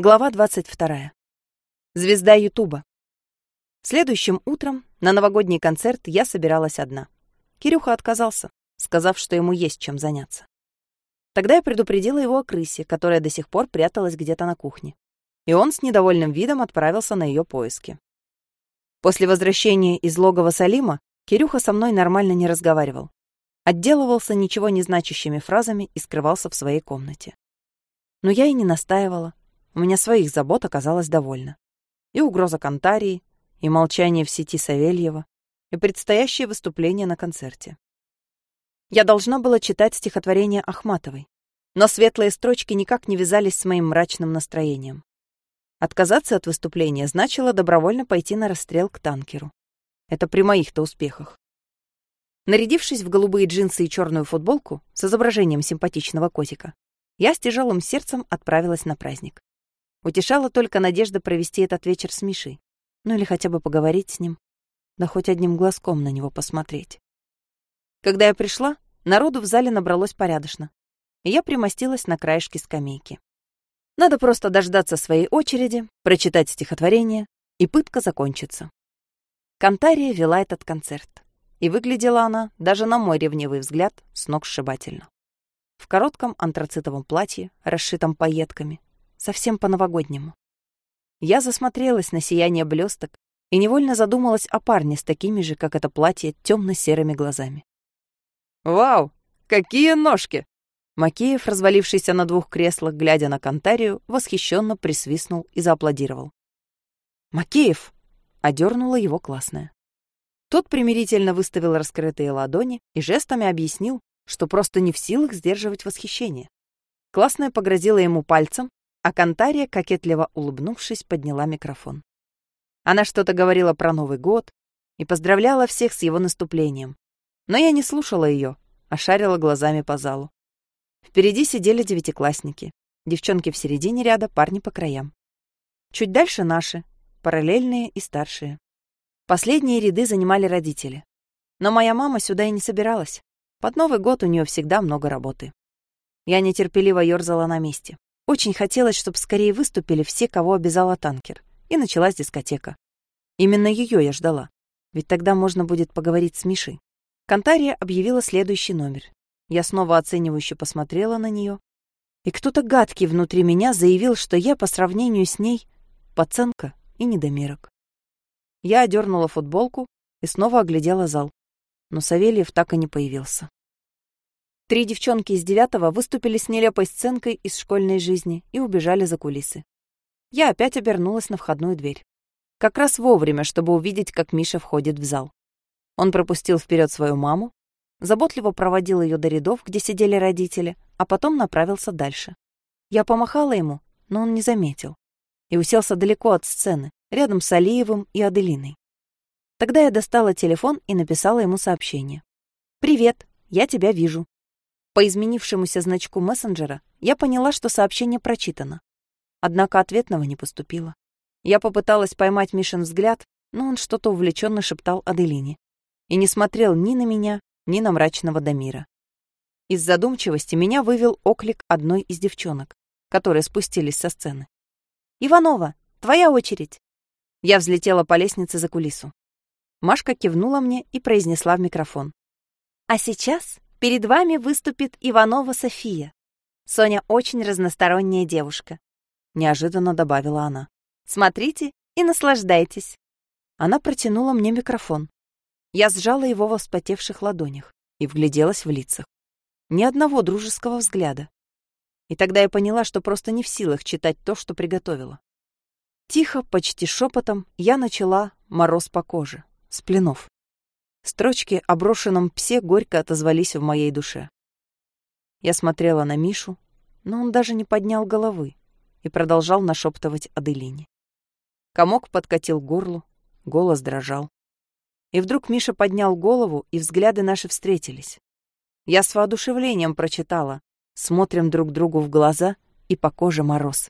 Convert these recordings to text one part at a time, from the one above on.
Глава 22. Звезда Ютуба. Следующим утром на новогодний концерт я собиралась одна. Кирюха отказался, сказав, что ему есть чем заняться. Тогда я предупредила его о крысе, которая до сих пор пряталась где-то на кухне. И он с недовольным видом отправился на ее поиски. После возвращения из логова Салима Кирюха со мной нормально не разговаривал. Отделывался ничего не значащими фразами и скрывался в своей комнате. Но я и не настаивала, у меня своих забот оказалось довольно. И угроза Кантарии, и молчание в сети Савельева, и предстоящее выступление на концерте. Я должна была читать стихотворение Ахматовой, но светлые строчки никак не вязались с моим мрачным настроением. Отказаться от выступления значило добровольно пойти на расстрел к танкеру. Это при моих-то успехах. Нарядившись в голубые джинсы и черную футболку с изображением симпатичного котика, я с тяжелым сердцем отправилась на праздник. Утешала только надежда провести этот вечер с Мишей. Ну или хотя бы поговорить с ним. Да хоть одним глазком на него посмотреть. Когда я пришла, народу в зале набралось порядочно. И я примостилась на краешке скамейки. Надо просто дождаться своей очереди, прочитать стихотворение, и пытка закончится. Кантария вела этот концерт. И выглядела она, даже на мой ревнивый взгляд, с ног сшибательно. В коротком антрацитовом платье, расшитом пайетками, совсем по-новогоднему. Я засмотрелась на сияние блесток и невольно задумалась о парне с такими же, как это платье, темно-серыми глазами. «Вау, какие ножки!» Макеев, развалившийся на двух креслах, глядя на Кантарию, восхищенно присвистнул и зааплодировал. «Макеев!» — одернула его классная. Тот примирительно выставил раскрытые ладони и жестами объяснил, что просто не в силах сдерживать восхищение. Классная погрозила ему пальцем, а Кантария, кокетливо улыбнувшись, подняла микрофон. Она что-то говорила про Новый год и поздравляла всех с его наступлением. Но я не слушала ее, а шарила глазами по залу. Впереди сидели девятиклассники. Девчонки в середине ряда, парни по краям. Чуть дальше наши, параллельные и старшие. Последние ряды занимали родители. Но моя мама сюда и не собиралась. Под Новый год у нее всегда много работы. Я нетерпеливо ёрзала на месте. Очень хотелось, чтобы скорее выступили все, кого обязала танкер. И началась дискотека. Именно ее я ждала. Ведь тогда можно будет поговорить с Мишей. Кантария объявила следующий номер. Я снова оценивающе посмотрела на нее. И кто-то гадкий внутри меня заявил, что я по сравнению с ней пацанка и недомерок. Я одернула футболку и снова оглядела зал. Но Савельев так и не появился. Три девчонки из девятого выступили с нелепой сценкой из школьной жизни и убежали за кулисы. Я опять обернулась на входную дверь. Как раз вовремя, чтобы увидеть, как Миша входит в зал. Он пропустил вперед свою маму, заботливо проводил ее до рядов, где сидели родители, а потом направился дальше. Я помахала ему, но он не заметил. И уселся далеко от сцены, рядом с Алиевым и Аделиной. Тогда я достала телефон и написала ему сообщение. «Привет, я тебя вижу. По изменившемуся значку мессенджера я поняла, что сообщение прочитано. Однако ответного не поступило. Я попыталась поймать Мишин взгляд, но он что-то увлеченно шептал Аделине. И не смотрел ни на меня, ни на мрачного Дамира. Из задумчивости меня вывел оклик одной из девчонок, которые спустились со сцены. «Иванова, твоя очередь!» Я взлетела по лестнице за кулису. Машка кивнула мне и произнесла в микрофон. «А сейчас Перед вами выступит Иванова София. Соня очень разносторонняя девушка. Неожиданно добавила она. Смотрите и наслаждайтесь. Она протянула мне микрофон. Я сжала его во вспотевших ладонях и вгляделась в лицах. Ни одного дружеского взгляда. И тогда я поняла, что просто не в силах читать то, что приготовила. Тихо, почти шепотом, я начала «Мороз по коже» с пленов. Строчки о брошенном псе горько отозвались в моей душе. Я смотрела на Мишу, но он даже не поднял головы и продолжал нашептывать Аделине. Комок подкатил горлу, голос дрожал. И вдруг Миша поднял голову, и взгляды наши встретились. Я с воодушевлением прочитала «Смотрим друг другу в глаза, и по коже мороз».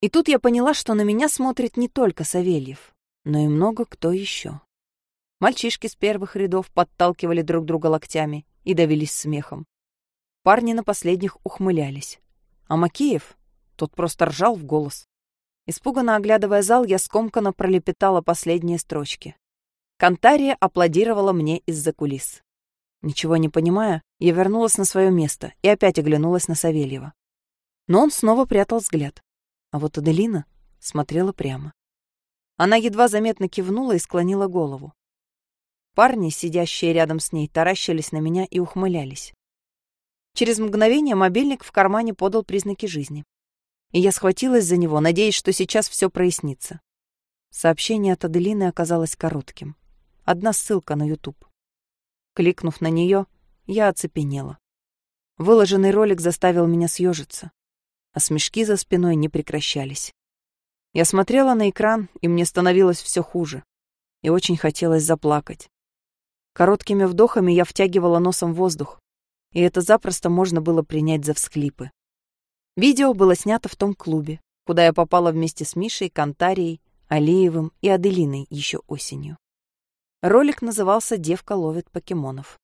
И тут я поняла, что на меня смотрит не только Савельев, но и много кто еще. Мальчишки с первых рядов подталкивали друг друга локтями и давились смехом. Парни на последних ухмылялись. А Макеев, тот просто ржал в голос. Испуганно оглядывая зал, я скомканно пролепетала последние строчки. Кантария аплодировала мне из-за кулис. Ничего не понимая, я вернулась на свое место и опять оглянулась на Савельева. Но он снова прятал взгляд. А вот Аделина смотрела прямо. Она едва заметно кивнула и склонила голову. Парни, сидящие рядом с ней, таращились на меня и ухмылялись. Через мгновение мобильник в кармане подал признаки жизни. И я схватилась за него, надеясь, что сейчас все прояснится. Сообщение от Аделины оказалось коротким. Одна ссылка на YouTube. Кликнув на нее, я оцепенела. Выложенный ролик заставил меня съежиться, а смешки за спиной не прекращались. Я смотрела на экран, и мне становилось все хуже, и очень хотелось заплакать. Короткими вдохами я втягивала носом воздух, и это запросто можно было принять за всхлипы. Видео было снято в том клубе, куда я попала вместе с Мишей, Кантарией, Алиевым и Аделиной еще осенью. Ролик назывался «Девка ловит покемонов».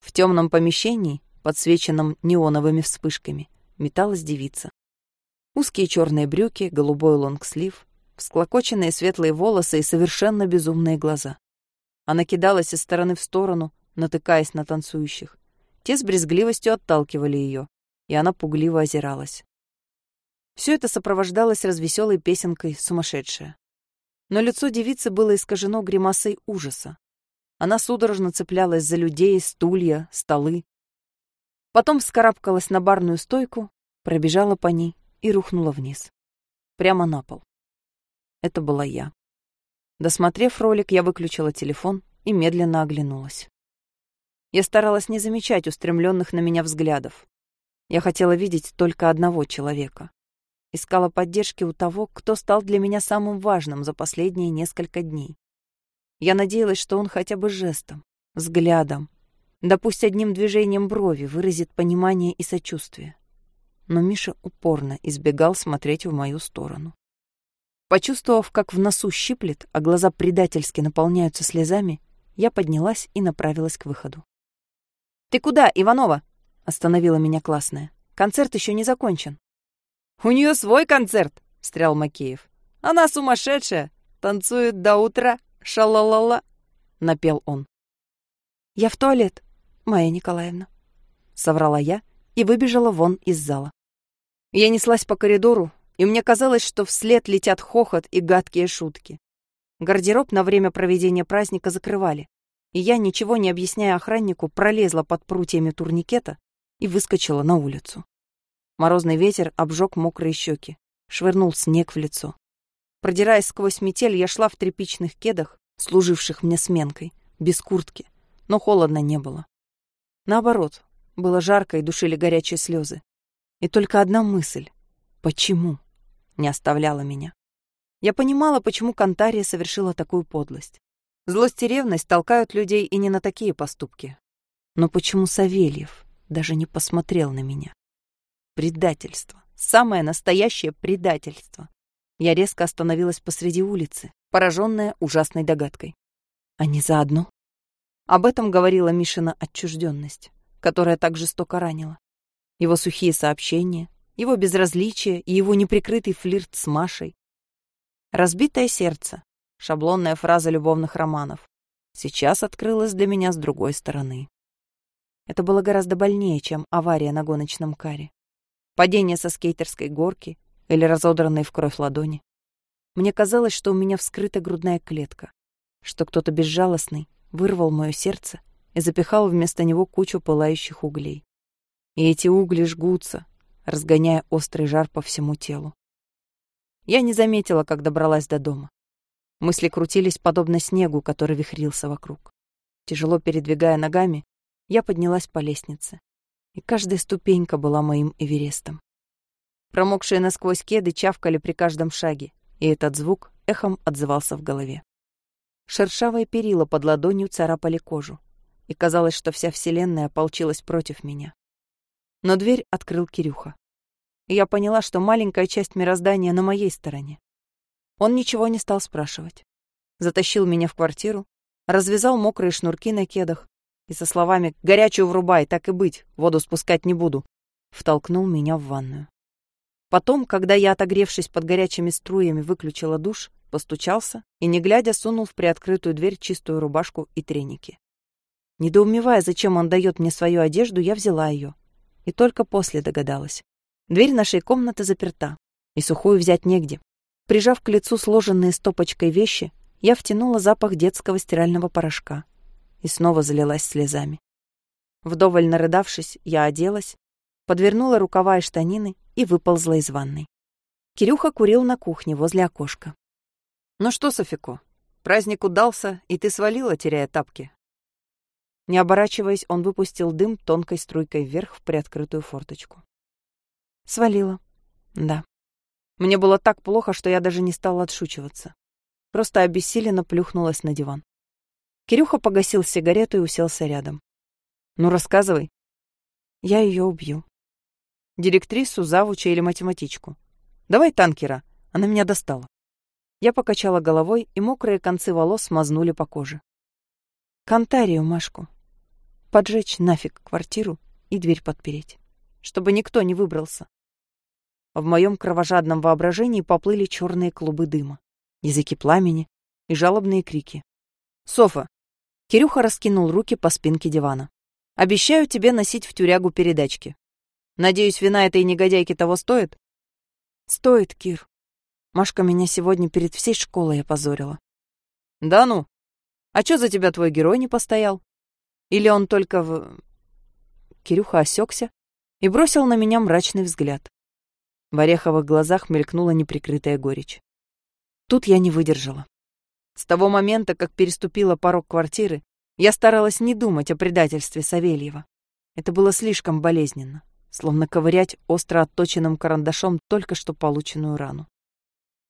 В темном помещении, подсвеченном неоновыми вспышками, металась девица. Узкие черные брюки, голубой лонгслив, всклокоченные светлые волосы и совершенно безумные глаза. Она кидалась из стороны в сторону, натыкаясь на танцующих. Те с брезгливостью отталкивали ее, и она пугливо озиралась. Все это сопровождалось развеселой песенкой «Сумасшедшая» но лицо девицы было искажено гримасой ужаса. Она судорожно цеплялась за людей, стулья, столы. Потом вскарабкалась на барную стойку, пробежала по ней и рухнула вниз. Прямо на пол. Это была я. Досмотрев ролик, я выключила телефон и медленно оглянулась. Я старалась не замечать устремленных на меня взглядов. Я хотела видеть только одного человека. Искала поддержки у того, кто стал для меня самым важным за последние несколько дней. Я надеялась, что он хотя бы жестом, взглядом, да пусть одним движением брови выразит понимание и сочувствие. Но Миша упорно избегал смотреть в мою сторону. Почувствовав, как в носу щиплет, а глаза предательски наполняются слезами, я поднялась и направилась к выходу. «Ты куда, Иванова?» — остановила меня классная. «Концерт еще не закончен». «У нее свой концерт», — встрял Макеев. «Она сумасшедшая, танцует до утра, шалалала», — напел он. «Я в туалет, Майя Николаевна», — соврала я и выбежала вон из зала. Я неслась по коридору, и мне казалось, что вслед летят хохот и гадкие шутки. Гардероб на время проведения праздника закрывали, и я, ничего не объясняя охраннику, пролезла под прутьями турникета и выскочила на улицу. Морозный ветер обжег мокрые щеки, швырнул снег в лицо. Продираясь сквозь метель, я шла в тряпичных кедах, служивших мне сменкой, без куртки, но холодно не было. Наоборот, было жарко и душили горячие слезы. И только одна мысль — почему? — не оставляла меня. Я понимала, почему Кантария совершила такую подлость. Злость и ревность толкают людей и не на такие поступки. Но почему Савельев даже не посмотрел на меня? Предательство. Самое настоящее предательство. Я резко остановилась посреди улицы, пораженная ужасной догадкой. Они заодно? Об этом говорила Мишина отчужденность, которая так жестоко ранила. Его сухие сообщения, его безразличие и его неприкрытый флирт с Машей. «Разбитое сердце» — шаблонная фраза любовных романов. Сейчас открылась для меня с другой стороны. Это было гораздо больнее, чем авария на гоночном каре падение со скейтерской горки или разодранные в кровь ладони. Мне казалось, что у меня вскрыта грудная клетка, что кто-то безжалостный вырвал мое сердце и запихал вместо него кучу пылающих углей. И эти угли жгутся, разгоняя острый жар по всему телу. Я не заметила, как добралась до дома. Мысли крутились подобно снегу, который вихрился вокруг. Тяжело передвигая ногами, я поднялась по лестнице и каждая ступенька была моим Эверестом. Промокшие насквозь кеды чавкали при каждом шаге, и этот звук эхом отзывался в голове. Шершавые перила под ладонью царапали кожу, и казалось, что вся вселенная ополчилась против меня. Но дверь открыл Кирюха. И я поняла, что маленькая часть мироздания на моей стороне. Он ничего не стал спрашивать. Затащил меня в квартиру, развязал мокрые шнурки на кедах и со словами «горячую врубай, так и быть, воду спускать не буду», втолкнул меня в ванную. Потом, когда я, отогревшись под горячими струями, выключила душ, постучался и, не глядя, сунул в приоткрытую дверь чистую рубашку и треники. Недоумевая, зачем он дает мне свою одежду, я взяла ее. И только после догадалась. Дверь нашей комнаты заперта, и сухую взять негде. Прижав к лицу сложенные стопочкой вещи, я втянула запах детского стирального порошка и снова залилась слезами. Вдоволь нарыдавшись, я оделась, подвернула рукава и штанины и выползла из ванной. Кирюха курил на кухне возле окошка. «Ну что, Софико, праздник удался, и ты свалила, теряя тапки?» Не оборачиваясь, он выпустил дым тонкой струйкой вверх в приоткрытую форточку. «Свалила. Да. Мне было так плохо, что я даже не стала отшучиваться. Просто обессиленно плюхнулась на диван. Кирюха погасил сигарету и уселся рядом. «Ну, рассказывай». «Я ее убью». «Директрису, завуча или математичку?» «Давай танкера, она меня достала». Я покачала головой, и мокрые концы волос смазнули по коже. «Кантарию, Машку. Поджечь нафиг квартиру и дверь подпереть, чтобы никто не выбрался». В моем кровожадном воображении поплыли черные клубы дыма, языки пламени и жалобные крики. «Софа, Кирюха раскинул руки по спинке дивана. «Обещаю тебе носить в тюрягу передачки. Надеюсь, вина этой негодяйки того стоит?» «Стоит, Кир. Машка меня сегодня перед всей школой опозорила». «Да ну? А чё за тебя твой герой не постоял? Или он только в...» Кирюха осекся и бросил на меня мрачный взгляд. В ореховых глазах мелькнула неприкрытая горечь. Тут я не выдержала. С того момента, как переступила порог квартиры, я старалась не думать о предательстве Савельева. Это было слишком болезненно, словно ковырять остро отточенным карандашом только что полученную рану.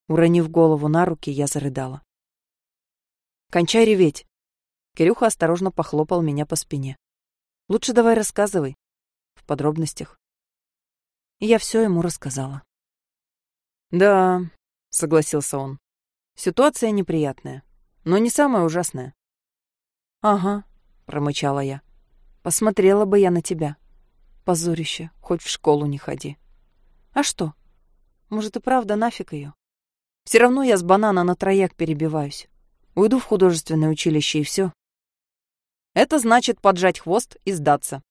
Уронив голову на руки, я зарыдала. «Кончай реветь!» Кирюха осторожно похлопал меня по спине. «Лучше давай рассказывай. В подробностях». И я все ему рассказала. «Да», — согласился он. Ситуация неприятная, но не самая ужасная. «Ага», — промычала я. «Посмотрела бы я на тебя. Позорище, хоть в школу не ходи». «А что? Может, и правда нафиг ее? Все равно я с банана на трояк перебиваюсь. Уйду в художественное училище и все. Это значит поджать хвост и сдаться.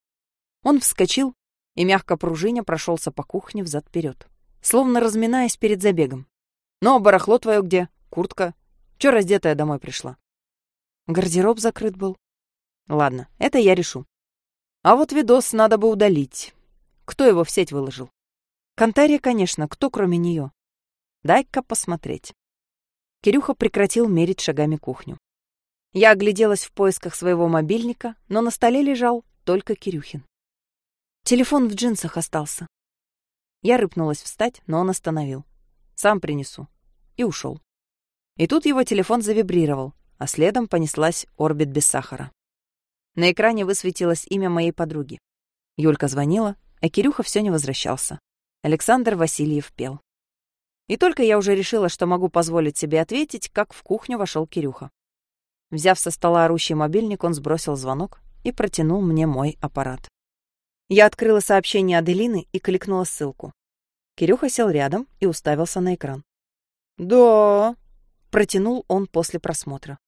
Он вскочил и, мягко пружиня, прошелся по кухне взад-вперед, словно разминаясь перед забегом. «Ну, а барахло твое где?» Куртка. Чё раздетая домой пришла? Гардероб закрыт был. Ладно, это я решу. А вот видос надо бы удалить. Кто его в сеть выложил? Кантария, конечно, кто кроме нее? Дай-ка посмотреть. Кирюха прекратил мерить шагами кухню. Я огляделась в поисках своего мобильника, но на столе лежал только Кирюхин. Телефон в джинсах остался. Я рыпнулась встать, но он остановил. Сам принесу. И ушел. И тут его телефон завибрировал, а следом понеслась орбит без сахара. На экране высветилось имя моей подруги. Юлька звонила, а Кирюха все не возвращался. Александр Васильев пел. И только я уже решила, что могу позволить себе ответить, как в кухню вошел Кирюха. Взяв со стола орущий мобильник, он сбросил звонок и протянул мне мой аппарат. Я открыла сообщение Аделины и кликнула ссылку. Кирюха сел рядом и уставился на экран. «Да», Протянул он после просмотра.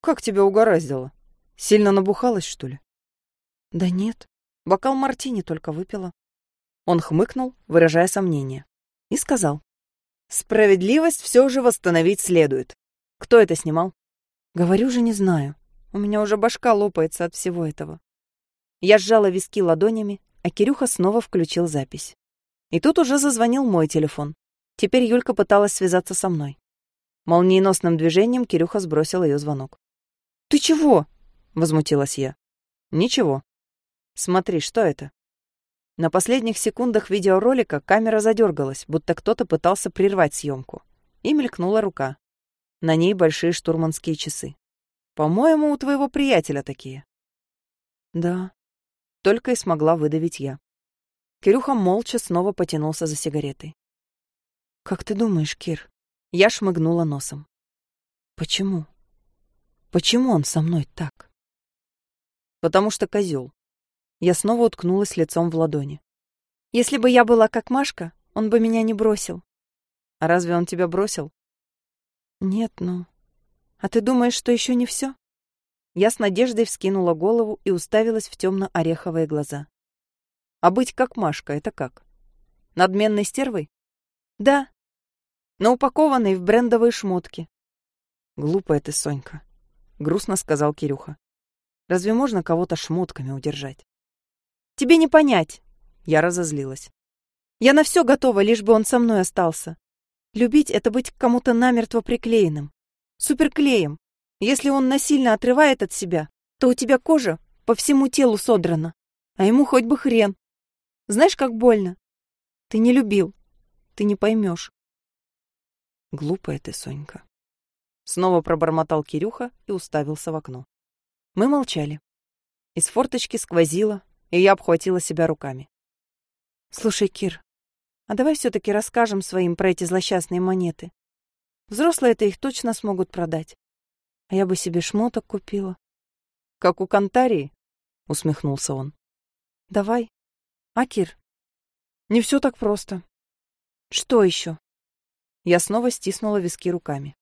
«Как тебя угораздило? Сильно набухалась, что ли?» «Да нет. Бокал мартини только выпила». Он хмыкнул, выражая сомнение, и сказал. «Справедливость все же восстановить следует. Кто это снимал?» «Говорю же, не знаю. У меня уже башка лопается от всего этого». Я сжала виски ладонями, а Кирюха снова включил запись. И тут уже зазвонил мой телефон. Теперь Юлька пыталась связаться со мной. Молниеносным движением Кирюха сбросил ее звонок. «Ты чего?» — возмутилась я. «Ничего. Смотри, что это?» На последних секундах видеоролика камера задергалась, будто кто-то пытался прервать съемку. И мелькнула рука. На ней большие штурманские часы. «По-моему, у твоего приятеля такие». «Да», — только и смогла выдавить я. Кирюха молча снова потянулся за сигаретой. «Как ты думаешь, Кир, я шмыгнула носом. Почему? Почему он со мной так? Потому что козел. Я снова уткнулась лицом в ладони. Если бы я была как Машка, Он бы меня не бросил. А разве он тебя бросил? Нет, ну... А ты думаешь, что еще не все? Я с надеждой вскинула голову и уставилась в темно-ореховые глаза. А быть как Машка — это как? Надменной стервой? Да. Но упакованной в брендовые шмотки. Глупая ты, Сонька, — грустно сказал Кирюха. Разве можно кого-то шмотками удержать? Тебе не понять. Я разозлилась. Я на все готова, лишь бы он со мной остался. Любить — это быть к кому-то намертво приклеенным. Суперклеем. Если он насильно отрывает от себя, то у тебя кожа по всему телу содрана. А ему хоть бы хрен. Знаешь, как больно? Ты не любил. Ты не поймешь. Глупая ты, Сонька. Снова пробормотал Кирюха и уставился в окно. Мы молчали. Из форточки сквозило, и я обхватила себя руками. Слушай, Кир, а давай все таки расскажем своим про эти злосчастные монеты. Взрослые-то их точно смогут продать. А я бы себе шмоток купила. Как у Кантарии? Усмехнулся он. Давай. А, Кир? Не все так просто. Что еще? Я снова стиснула виски руками.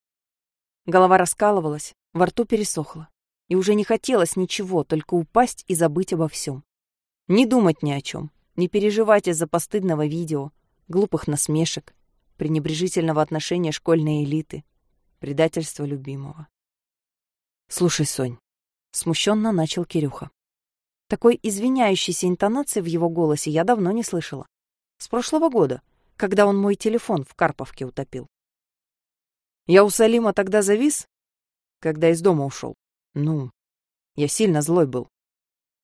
Голова раскалывалась, во рту пересохла. И уже не хотелось ничего, только упасть и забыть обо всем. Не думать ни о чем, не переживать из-за постыдного видео, глупых насмешек, пренебрежительного отношения школьной элиты, предательства любимого. «Слушай, Сонь», — смущенно начал Кирюха. Такой извиняющейся интонации в его голосе я давно не слышала. С прошлого года, когда он мой телефон в Карповке утопил. Я у Салима тогда завис, когда из дома ушел. Ну, я сильно злой был.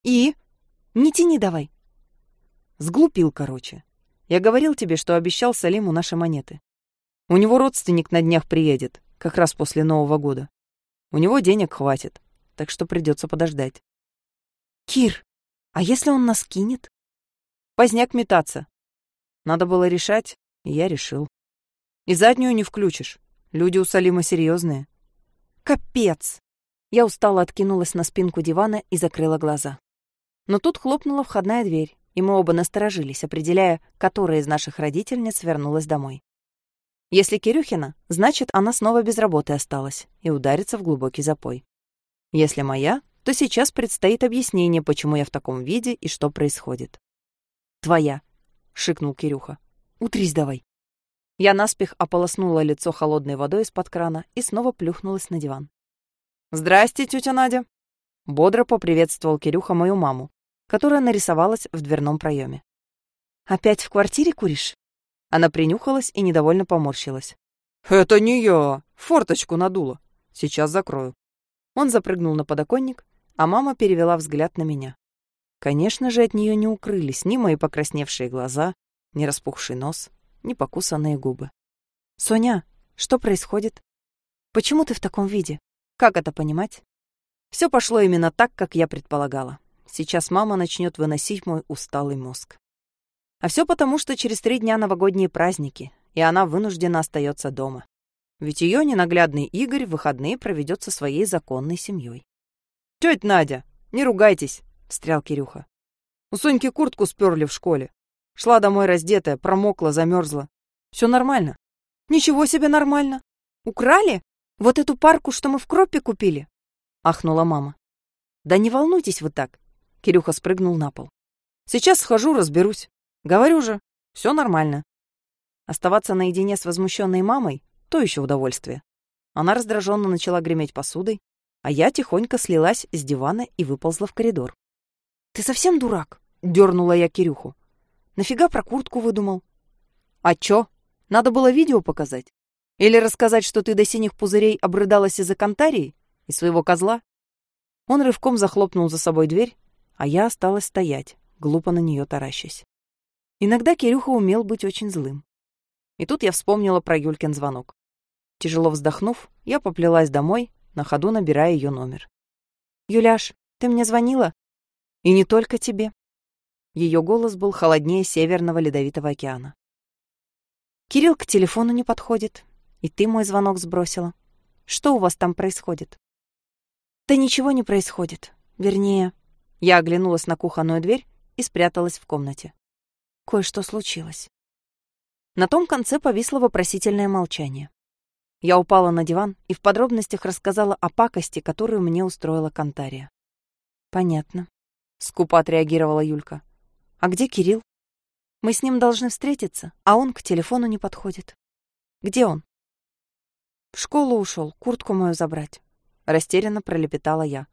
И? Не тяни давай. Сглупил, короче. Я говорил тебе, что обещал Салиму наши монеты. У него родственник на днях приедет, как раз после Нового года. У него денег хватит, так что придется подождать. Кир, а если он нас кинет? Поздняк метаться. Надо было решать, и я решил. И заднюю не включишь. Люди у Салима серьезные. Капец! Я устало откинулась на спинку дивана и закрыла глаза. Но тут хлопнула входная дверь, и мы оба насторожились, определяя, которая из наших родительниц вернулась домой. Если Кирюхина, значит, она снова без работы осталась и ударится в глубокий запой. Если моя, то сейчас предстоит объяснение, почему я в таком виде и что происходит. «Твоя», шикнул Кирюха. «Утрись давай». Я наспех ополоснула лицо холодной водой из-под крана и снова плюхнулась на диван. «Здрасте, тетя Надя!» Бодро поприветствовал Кирюха мою маму, которая нарисовалась в дверном проеме. «Опять в квартире куришь?» Она принюхалась и недовольно поморщилась. «Это не я! Форточку надула. Сейчас закрою». Он запрыгнул на подоконник, а мама перевела взгляд на меня. Конечно же, от нее не укрылись ни мои покрасневшие глаза, ни распухший нос, ни покусанные губы. «Соня, что происходит? Почему ты в таком виде? Как это понимать?» Все пошло именно так, как я предполагала. Сейчас мама начнет выносить мой усталый мозг. А все потому, что через три дня новогодние праздники, и она вынуждена остается дома. Ведь ее ненаглядный Игорь в выходные проведет со своей законной семьей. «Тетя Надя, не ругайтесь!» — встрял Кирюха. «У Соньки куртку сперли в школе. Шла домой раздетая, промокла, замерзла. Все нормально». «Ничего себе нормально! Украли? Вот эту парку, что мы в Кропе купили?» — ахнула мама. «Да не волнуйтесь вы так!» — Кирюха спрыгнул на пол. «Сейчас схожу, разберусь. Говорю же, все нормально». Оставаться наедине с возмущенной мамой — то еще удовольствие. Она раздраженно начала греметь посудой, а я тихонько слилась с дивана и выползла в коридор. «Ты совсем дурак?» — дернула я Кирюху. «Нафига про куртку выдумал?» «А чё? Надо было видео показать? Или рассказать, что ты до синих пузырей обрыдалась из-за кантарии и своего козла?» Он рывком захлопнул за собой дверь, а я осталась стоять, глупо на нее таращась. Иногда Кирюха умел быть очень злым. И тут я вспомнила про Юлькин звонок. Тяжело вздохнув, я поплелась домой, на ходу набирая ее номер. «Юляш, ты мне звонила?» И не только тебе. Ее голос был холоднее Северного Ледовитого океана. Кирилл к телефону не подходит, и ты мой звонок сбросила. Что у вас там происходит? Да ничего не происходит. Вернее, я оглянулась на кухонную дверь и спряталась в комнате. Кое-что случилось. На том конце повисло вопросительное молчание. Я упала на диван и в подробностях рассказала о пакости, которую мне устроила Кантария. «Понятно», — скупо отреагировала Юлька. «А где Кирилл? Мы с ним должны встретиться, а он к телефону не подходит. Где он?» «В школу ушел, куртку мою забрать», — растерянно пролепетала я.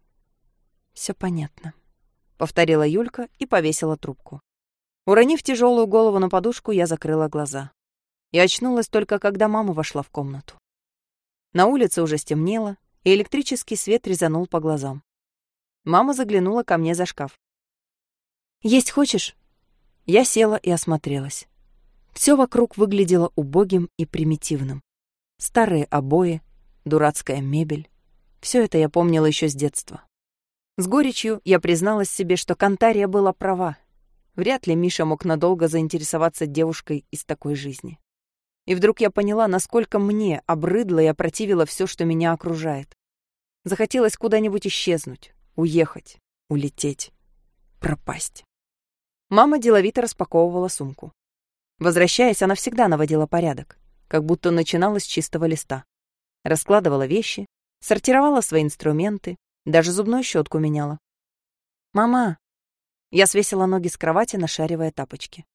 Все понятно», — повторила Юлька и повесила трубку. Уронив тяжелую голову на подушку, я закрыла глаза. И очнулась только, когда мама вошла в комнату. На улице уже стемнело, и электрический свет резанул по глазам. Мама заглянула ко мне за шкаф. «Есть хочешь?» Я села и осмотрелась. Все вокруг выглядело убогим и примитивным. Старые обои, дурацкая мебель. Все это я помнила еще с детства. С горечью я призналась себе, что Кантария была права. Вряд ли Миша мог надолго заинтересоваться девушкой из такой жизни. И вдруг я поняла, насколько мне обрыдло и опротивило все, что меня окружает. Захотелось куда-нибудь исчезнуть, уехать, улететь, пропасть. Мама деловито распаковывала сумку. Возвращаясь, она всегда наводила порядок, как будто начинала с чистого листа. Раскладывала вещи, сортировала свои инструменты, даже зубную щетку меняла. «Мама!» Я свесила ноги с кровати, нашаривая тапочки.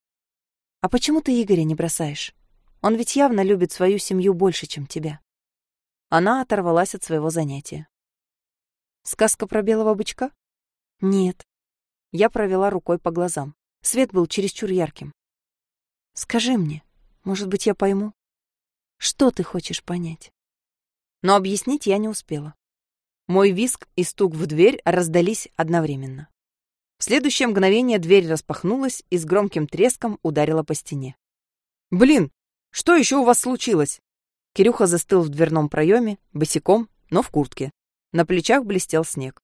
«А почему ты Игоря не бросаешь? Он ведь явно любит свою семью больше, чем тебя». Она оторвалась от своего занятия. «Сказка про белого бычка?» «Нет». Я провела рукой по глазам. Свет был чересчур ярким. «Скажи мне, может быть, я пойму? Что ты хочешь понять?» Но объяснить я не успела. Мой виск и стук в дверь раздались одновременно. В следующее мгновение дверь распахнулась и с громким треском ударила по стене. «Блин, что еще у вас случилось?» Кирюха застыл в дверном проеме, босиком, но в куртке. На плечах блестел снег.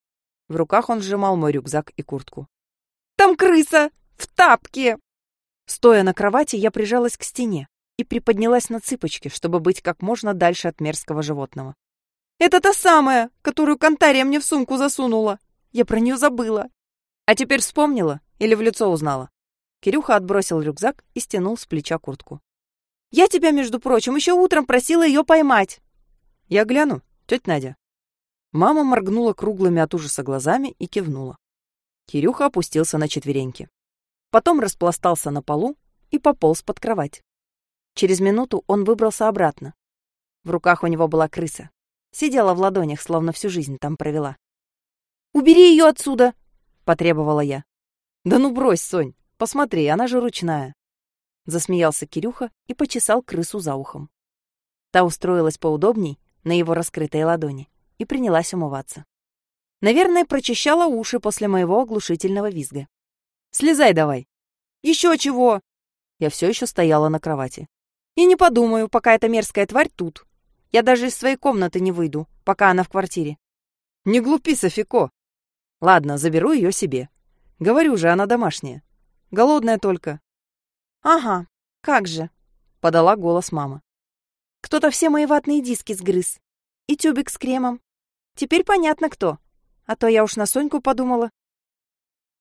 В руках он сжимал мой рюкзак и куртку. «Там крыса! В тапке!» Стоя на кровати, я прижалась к стене и приподнялась на цыпочки, чтобы быть как можно дальше от мерзкого животного. Это та самая, которую Кантария мне в сумку засунула. Я про нее забыла. А теперь вспомнила или в лицо узнала? Кирюха отбросил рюкзак и стянул с плеча куртку. Я тебя, между прочим, еще утром просила ее поймать. Я гляну, тетя Надя. Мама моргнула круглыми от ужаса глазами и кивнула. Кирюха опустился на четвереньки. Потом распластался на полу и пополз под кровать. Через минуту он выбрался обратно. В руках у него была крыса. Сидела в ладонях, словно всю жизнь там провела. «Убери ее отсюда!» — потребовала я. «Да ну брось, Сонь, посмотри, она же ручная!» Засмеялся Кирюха и почесал крысу за ухом. Та устроилась поудобней на его раскрытой ладони и принялась умываться. Наверное, прочищала уши после моего оглушительного визга. «Слезай давай!» «Еще чего!» Я все еще стояла на кровати. «И не подумаю, пока эта мерзкая тварь тут. Я даже из своей комнаты не выйду, пока она в квартире. Не глупи, Софико. Ладно, заберу ее себе. Говорю же, она домашняя. Голодная только. Ага, как же, подала голос мама. Кто-то все мои ватные диски сгрыз. И тюбик с кремом. Теперь понятно, кто. А то я уж на Соньку подумала.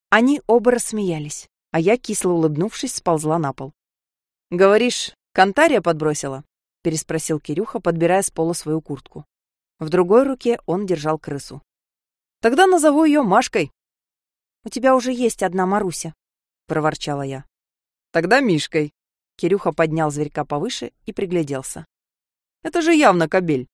Они оба рассмеялись, а я, кисло улыбнувшись, сползла на пол. «Говоришь, Кантария подбросила?» переспросил Кирюха, подбирая с пола свою куртку. В другой руке он держал крысу. Тогда назову ее Машкой. У тебя уже есть одна Маруся, проворчала я. Тогда Мишкой. Кирюха поднял зверька повыше и пригляделся. Это же явно кобель.